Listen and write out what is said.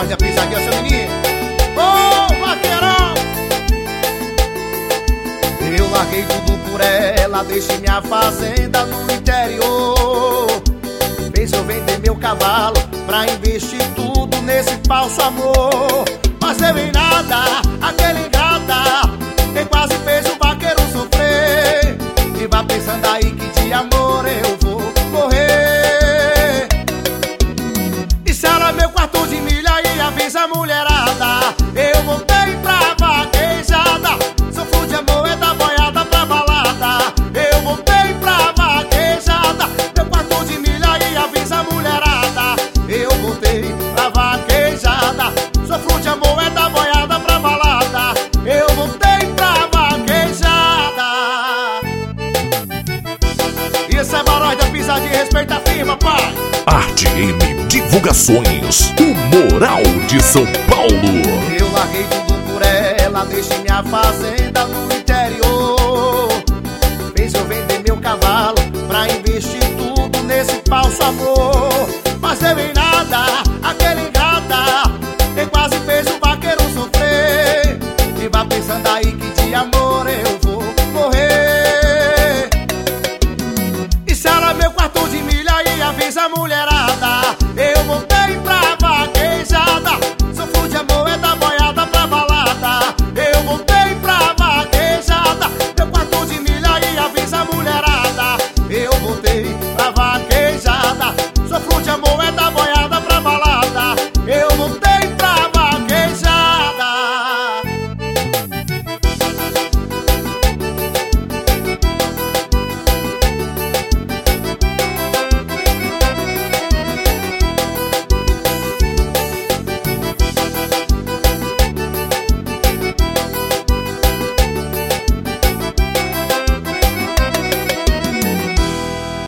Olha a pisadinha, seu menino. Ô, oh, vaqueirão! Eu larguei tudo por ela Deixei minha fazenda no interior. Fez eu vender meu cavalo Pra investir tudo nesse falso amor. Mas deu em nada Aquele gata Que quase fez o vaqueiro sofrer. E vá pensando aí que de amor eu Essa marajada pisar de respeito a firma, pai. Arte M Divulgações, o moral de São Paulo. Eu larguei tudo por ela, deixei minha fazenda no interior. Fez eu vender meu cavalo pra investir tudo nesse falso amor. Mas eu em nada